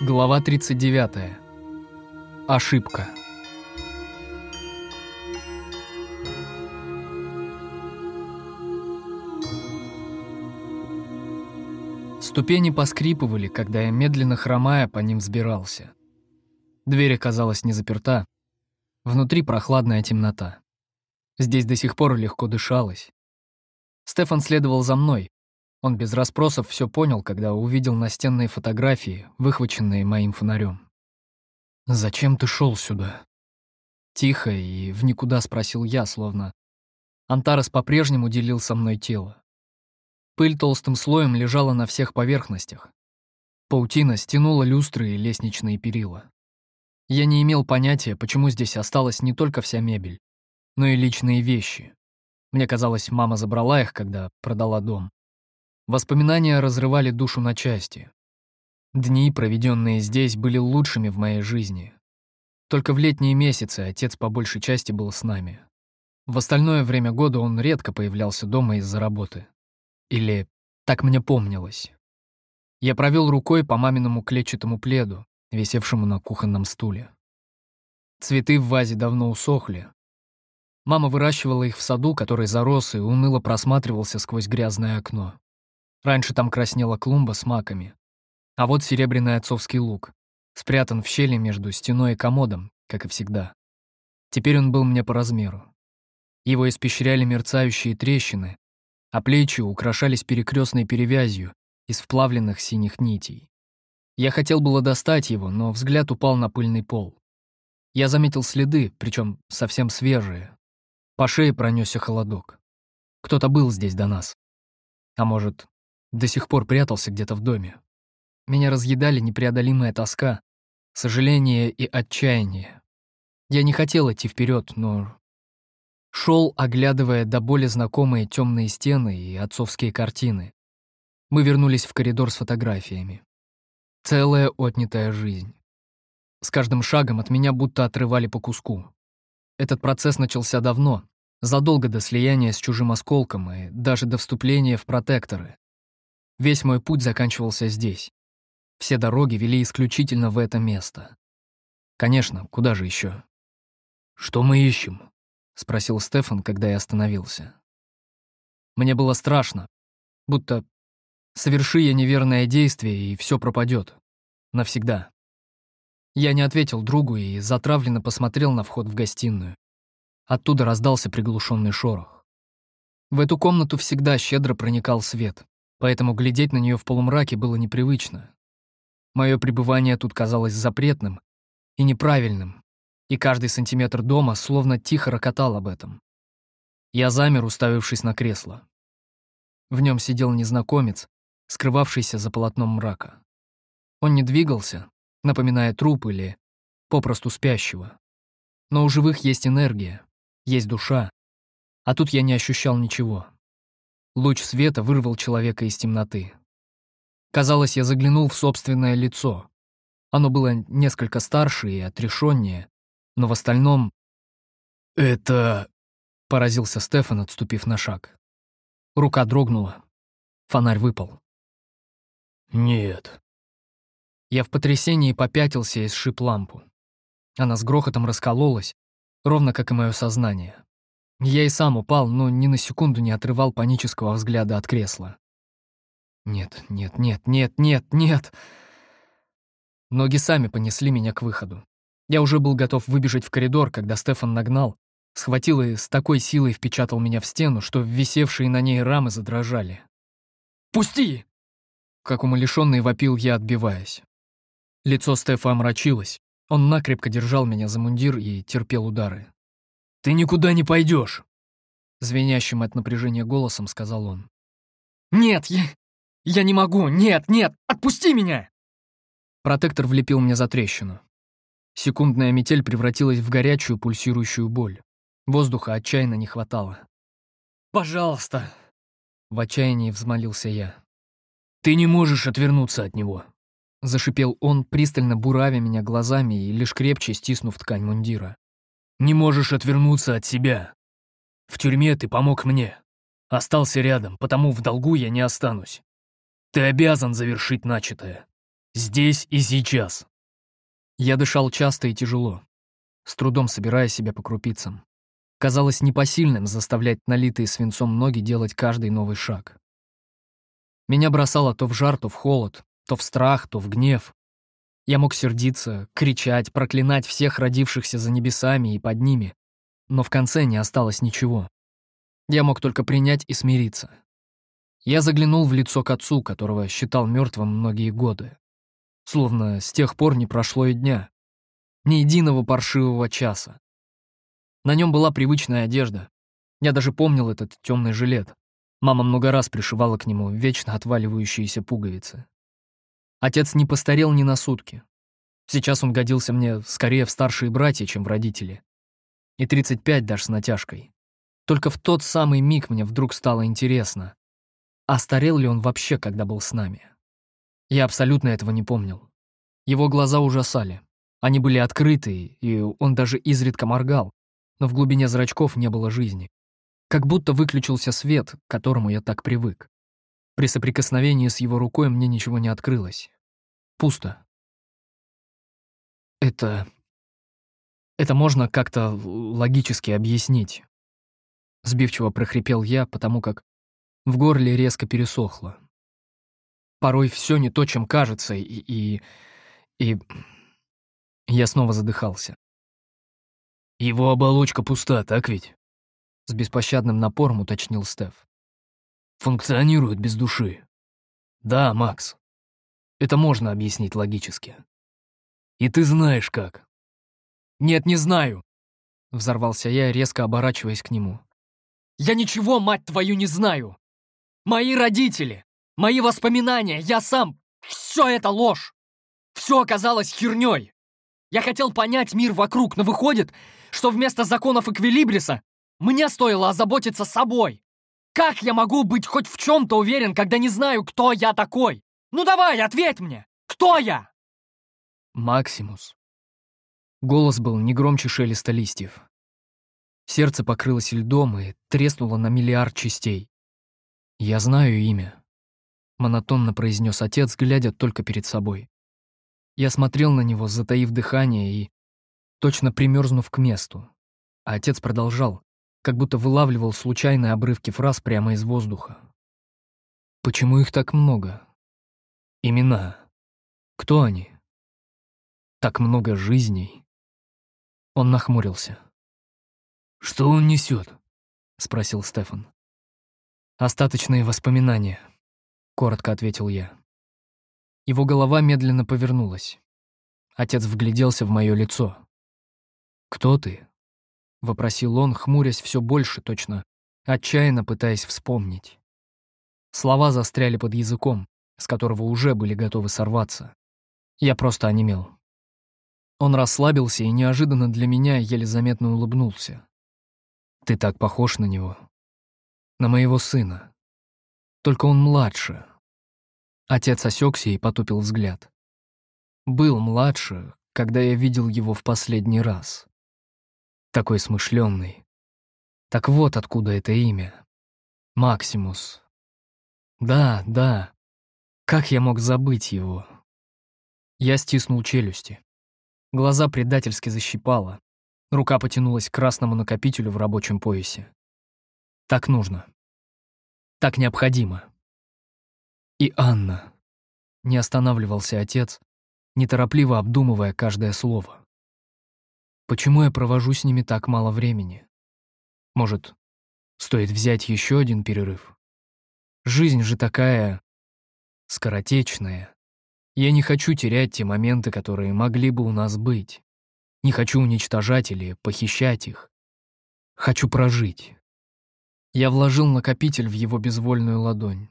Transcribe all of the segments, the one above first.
Глава 39. Ошибка. Ступени поскрипывали, когда я, медленно хромая, по ним взбирался. Дверь оказалась не заперта. Внутри прохладная темнота. Здесь до сих пор легко дышалось. Стефан следовал за мной, он без расспросов все понял, когда увидел настенные фотографии, выхваченные моим фонарем. «Зачем ты шел сюда?» Тихо и в никуда спросил я, словно Антарес по-прежнему делил со мной тело. Пыль толстым слоем лежала на всех поверхностях. Паутина стянула люстры и лестничные перила. Я не имел понятия, почему здесь осталась не только вся мебель, но и личные вещи. Мне казалось, мама забрала их, когда продала дом. Воспоминания разрывали душу на части. Дни, проведенные здесь, были лучшими в моей жизни. Только в летние месяцы отец по большей части был с нами. В остальное время года он редко появлялся дома из-за работы. Или так мне помнилось. Я провел рукой по маминому клетчатому пледу, висевшему на кухонном стуле. Цветы в вазе давно усохли. Мама выращивала их в саду, который зарос и уныло просматривался сквозь грязное окно. Раньше там краснела клумба с маками. А вот серебряный отцовский лук, спрятан в щели между стеной и комодом, как и всегда. Теперь он был мне по размеру. Его испещряли мерцающие трещины, а плечи украшались перекрестной перевязью из вплавленных синих нитей. Я хотел было достать его, но взгляд упал на пыльный пол. Я заметил следы, причем совсем свежие. По шее пронесся холодок. Кто-то был здесь до нас. А может, до сих пор прятался где-то в доме. Меня разъедали непреодолимая тоска, сожаление и отчаяние. Я не хотел идти вперед, но шел, оглядывая до боли знакомые темные стены и отцовские картины. Мы вернулись в коридор с фотографиями. Целая отнятая жизнь. С каждым шагом от меня будто отрывали по куску. Этот процесс начался давно, задолго до слияния с чужим осколком и даже до вступления в протекторы. Весь мой путь заканчивался здесь. Все дороги вели исключительно в это место. Конечно, куда же еще? «Что мы ищем?» — спросил Стефан, когда я остановился. Мне было страшно, будто соверши я неверное действие, и все пропадет. Навсегда. Я не ответил другу и затравленно посмотрел на вход в гостиную. Оттуда раздался приглушенный шорох. В эту комнату всегда щедро проникал свет поэтому глядеть на нее в полумраке было непривычно. Мое пребывание тут казалось запретным и неправильным, и каждый сантиметр дома словно тихо рокотал об этом. Я замер, уставившись на кресло. В нем сидел незнакомец, скрывавшийся за полотном мрака. Он не двигался, напоминая труп или попросту спящего. Но у живых есть энергия, есть душа, а тут я не ощущал ничего. Луч света вырвал человека из темноты. Казалось, я заглянул в собственное лицо. Оно было несколько старше и отрешеннее, но в остальном... «Это...» — поразился Стефан, отступив на шаг. Рука дрогнула. Фонарь выпал. «Нет». Я в потрясении попятился и сшиб лампу. Она с грохотом раскололась, ровно как и мое сознание. Я и сам упал, но ни на секунду не отрывал панического взгляда от кресла. Нет, нет, нет, нет, нет, нет. Ноги сами понесли меня к выходу. Я уже был готов выбежать в коридор, когда Стефан нагнал, схватил и с такой силой впечатал меня в стену, что висевшие на ней рамы задрожали. «Пусти!» Как умалишенный вопил я, отбиваясь. Лицо Стефа омрачилось. Он накрепко держал меня за мундир и терпел удары. «Ты никуда не пойдешь!» Звенящим от напряжения голосом сказал он. «Нет, я... я не могу! Нет, нет! Отпусти меня!» Протектор влепил мне за трещину. Секундная метель превратилась в горячую пульсирующую боль. Воздуха отчаянно не хватало. «Пожалуйста!» В отчаянии взмолился я. «Ты не можешь отвернуться от него!» Зашипел он, пристально буравя меня глазами и лишь крепче стиснув ткань мундира. Не можешь отвернуться от себя. В тюрьме ты помог мне. Остался рядом, потому в долгу я не останусь. Ты обязан завершить начатое. Здесь и сейчас. Я дышал часто и тяжело, с трудом собирая себя по крупицам. Казалось непосильным заставлять налитые свинцом ноги делать каждый новый шаг. Меня бросало то в жар, то в холод, то в страх, то в гнев. Я мог сердиться, кричать, проклинать всех родившихся за небесами и под ними, но в конце не осталось ничего. Я мог только принять и смириться. Я заглянул в лицо к отцу, которого считал мертвым многие годы. Словно с тех пор не прошло и дня. Ни единого паршивого часа. На нем была привычная одежда. Я даже помнил этот темный жилет. Мама много раз пришивала к нему вечно отваливающиеся пуговицы. Отец не постарел ни на сутки. Сейчас он годился мне скорее в старшие братья, чем в родители. И 35 даже с натяжкой. Только в тот самый миг мне вдруг стало интересно, а старел ли он вообще, когда был с нами? Я абсолютно этого не помнил. Его глаза ужасали. Они были открыты, и он даже изредка моргал, но в глубине зрачков не было жизни. Как будто выключился свет, к которому я так привык. При соприкосновении с его рукой мне ничего не открылось. Пусто. Это... Это можно как-то логически объяснить. Сбивчиво прохрипел я, потому как в горле резко пересохло. Порой все не то, чем кажется, и... и... и... Я снова задыхался. Его оболочка пуста, так ведь? С беспощадным напором уточнил Стеф. Функционирует без души. Да, Макс. Это можно объяснить логически. И ты знаешь как. Нет, не знаю. Взорвался я, резко оборачиваясь к нему. Я ничего, мать твою, не знаю. Мои родители, мои воспоминания, я сам. Все это ложь. Все оказалось херней. Я хотел понять мир вокруг, но выходит, что вместо законов Эквилибриса мне стоило озаботиться собой. Как я могу быть хоть в чем-то уверен, когда не знаю, кто я такой? Ну давай, ответь мне! Кто я? Максимус. Голос был не громче шелеста листьев. Сердце покрылось льдом и треснуло на миллиард частей. «Я знаю имя», — монотонно произнес отец, глядя только перед собой. Я смотрел на него, затаив дыхание и точно примерзнув к месту. А отец продолжал, как будто вылавливал случайные обрывки фраз прямо из воздуха. «Почему их так много? Имена. Кто они? Так много жизней». Он нахмурился. «Что он несет? спросил Стефан. «Остаточные воспоминания», — коротко ответил я. Его голова медленно повернулась. Отец вгляделся в мое лицо. «Кто ты?» — вопросил он, хмурясь все больше точно, отчаянно пытаясь вспомнить. Слова застряли под языком, с которого уже были готовы сорваться. Я просто онемел. Он расслабился и неожиданно для меня еле заметно улыбнулся. Ты так похож на него. На моего сына. Только он младше. Отец осекся и потупил взгляд. Был младше, когда я видел его в последний раз. Такой смышленный. Так вот откуда это имя. Максимус. Да, да. Как я мог забыть его? Я стиснул челюсти. Глаза предательски защипало. Рука потянулась к красному накопителю в рабочем поясе. Так нужно. Так необходимо. И Анна. Не останавливался отец, неторопливо обдумывая каждое слово. Почему я провожу с ними так мало времени? Может, стоит взять еще один перерыв? Жизнь же такая... скоротечная. Я не хочу терять те моменты, которые могли бы у нас быть. Не хочу уничтожать или похищать их. Хочу прожить. Я вложил накопитель в его безвольную ладонь.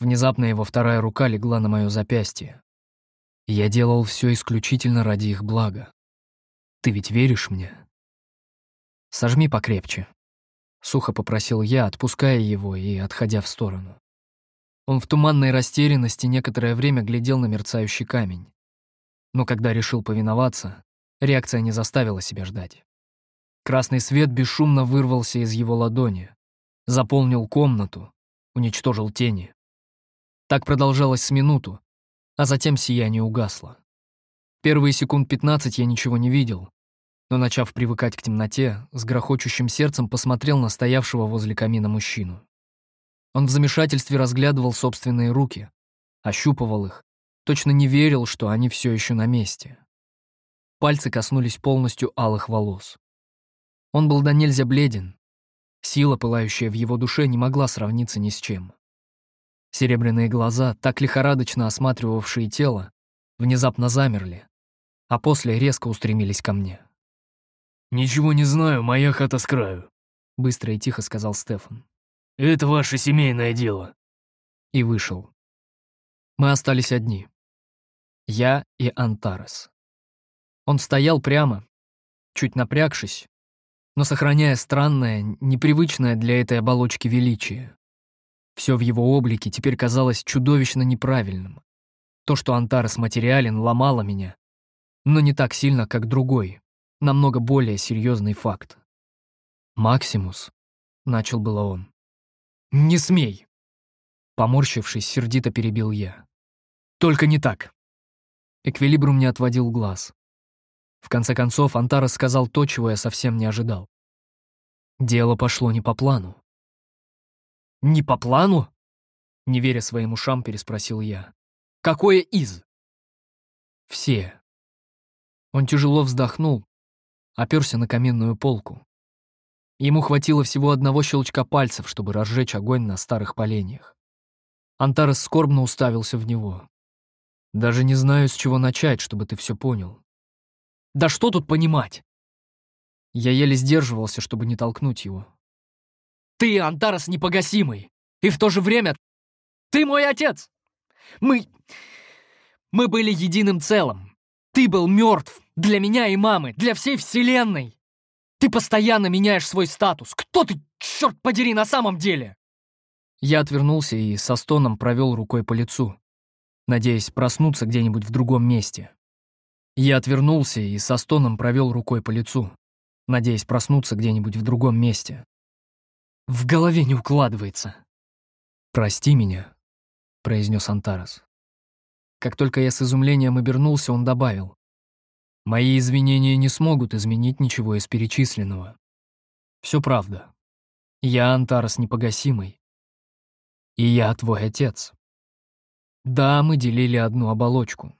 Внезапно его вторая рука легла на мое запястье. Я делал все исключительно ради их блага. Ты ведь веришь мне? Сожми покрепче. Сухо попросил я, отпуская его и отходя в сторону. Он в туманной растерянности некоторое время глядел на мерцающий камень. Но когда решил повиноваться, Реакция не заставила себя ждать. Красный свет бесшумно вырвался из его ладони, заполнил комнату, уничтожил тени. Так продолжалось с минуту, а затем сияние угасло. Первые секунд 15 я ничего не видел, но, начав привыкать к темноте, с грохочущим сердцем посмотрел на стоявшего возле камина мужчину. Он в замешательстве разглядывал собственные руки, ощупывал их, точно не верил, что они все еще на месте. Пальцы коснулись полностью алых волос. Он был до нельзя бледен. Сила, пылающая в его душе, не могла сравниться ни с чем. Серебряные глаза, так лихорадочно осматривавшие тело, внезапно замерли, а после резко устремились ко мне. «Ничего не знаю, моя хата с краю», — быстро и тихо сказал Стефан. «Это ваше семейное дело». И вышел. Мы остались одни. Я и Антарес. Он стоял прямо, чуть напрягшись, но сохраняя странное, непривычное для этой оболочки величие. Все в его облике теперь казалось чудовищно неправильным. То, что Антарес материален, ломало меня, но не так сильно, как другой, намного более серьезный факт. «Максимус», — начал было он. «Не смей!» Поморщившись, сердито перебил я. «Только не так!» Эквилибрум не отводил глаз. В конце концов, Антарес сказал то, чего я совсем не ожидал. Дело пошло не по плану. «Не по плану?» Не веря своим ушам, переспросил я. «Какое из?» «Все». Он тяжело вздохнул, оперся на каменную полку. Ему хватило всего одного щелчка пальцев, чтобы разжечь огонь на старых поленьях. Антарес скорбно уставился в него. «Даже не знаю, с чего начать, чтобы ты все понял». «Да что тут понимать?» Я еле сдерживался, чтобы не толкнуть его. «Ты, Антарес, непогасимый, и в то же время ты мой отец! Мы... мы были единым целым. Ты был мертв для меня и мамы, для всей вселенной!» Ты постоянно меняешь свой статус. Кто ты, черт подери, на самом деле?» Я отвернулся и со стоном провел рукой по лицу, надеясь проснуться где-нибудь в другом месте. Я отвернулся и со стоном провел рукой по лицу, надеясь проснуться где-нибудь в другом месте. В голове не укладывается. «Прости меня», — произнес Антарес. Как только я с изумлением обернулся, он добавил. Мои извинения не смогут изменить ничего из перечисленного. Все правда. Я Антарес непогасимый. И я твой отец. Да, мы делили одну оболочку.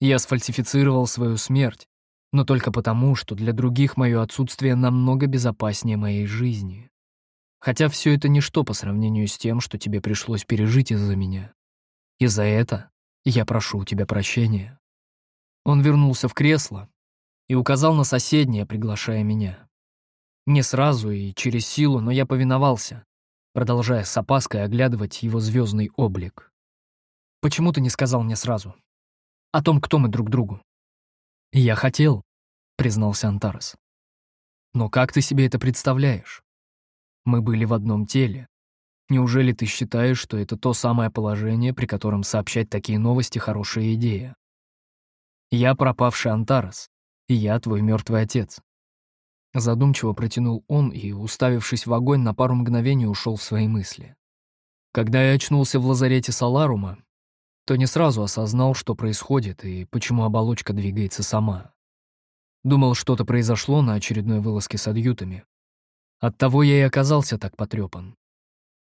Я сфальсифицировал свою смерть, но только потому, что для других мое отсутствие намного безопаснее моей жизни. Хотя все это ничто по сравнению с тем, что тебе пришлось пережить из-за меня. И за это я прошу у тебя прощения. Он вернулся в кресло и указал на соседнее, приглашая меня. Не сразу и через силу, но я повиновался, продолжая с опаской оглядывать его звездный облик. «Почему ты не сказал мне сразу? О том, кто мы друг другу?» «Я хотел», — признался Антарес. «Но как ты себе это представляешь? Мы были в одном теле. Неужели ты считаешь, что это то самое положение, при котором сообщать такие новости — хорошая идея? Я пропавший Антарес, и я твой мертвый отец. Задумчиво протянул он и, уставившись в огонь, на пару мгновений ушел в свои мысли. Когда я очнулся в лазарете Саларума, то не сразу осознал, что происходит и почему оболочка двигается сама. Думал, что-то произошло на очередной вылазке с адъютами. Оттого я и оказался так потрепан.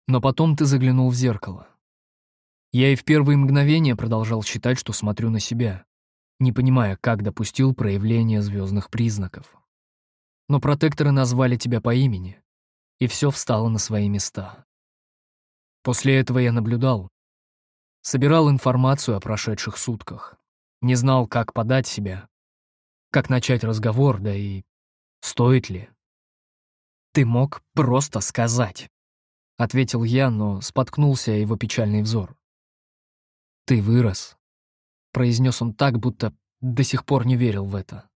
Но потом ты заглянул в зеркало. Я и в первые мгновения продолжал считать, что смотрю на себя не понимая, как допустил проявление звездных признаков. Но протекторы назвали тебя по имени, и все встало на свои места. После этого я наблюдал, собирал информацию о прошедших сутках, не знал, как подать себя, как начать разговор, да и стоит ли. «Ты мог просто сказать», — ответил я, но споткнулся его печальный взор. «Ты вырос, произнес он так, будто до сих пор не верил в это.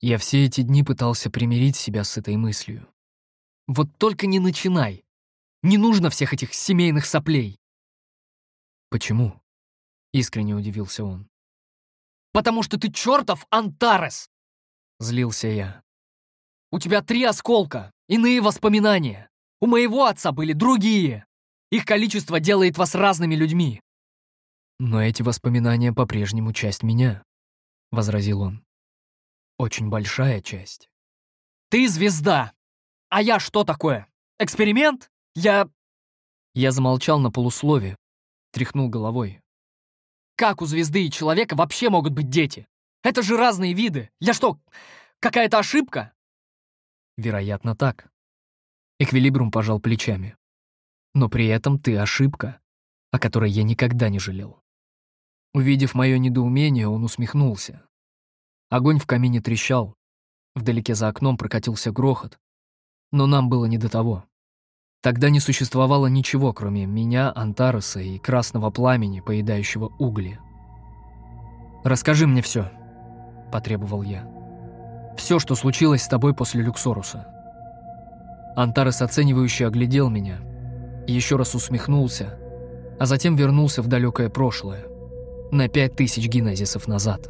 Я все эти дни пытался примирить себя с этой мыслью. Вот только не начинай. Не нужно всех этих семейных соплей. Почему? Искренне удивился он. Потому что ты чертов Антарес! Злился я. У тебя три осколка, иные воспоминания. У моего отца были другие. Их количество делает вас разными людьми. Но эти воспоминания по-прежнему часть меня, — возразил он. Очень большая часть. Ты звезда! А я что такое? Эксперимент? Я... Я замолчал на полуслове, тряхнул головой. Как у звезды и человека вообще могут быть дети? Это же разные виды. Я что, какая-то ошибка? Вероятно, так. Эквилибрум пожал плечами. Но при этом ты ошибка, о которой я никогда не жалел. Увидев мое недоумение, он усмехнулся. Огонь в камине трещал. Вдалеке за окном прокатился грохот. Но нам было не до того. Тогда не существовало ничего, кроме меня, Антареса и красного пламени, поедающего угли. «Расскажи мне все», — потребовал я. «Все, что случилось с тобой после Люксоруса». Антарес оценивающе оглядел меня, еще раз усмехнулся, а затем вернулся в далекое прошлое, на пять тысяч генезисов назад.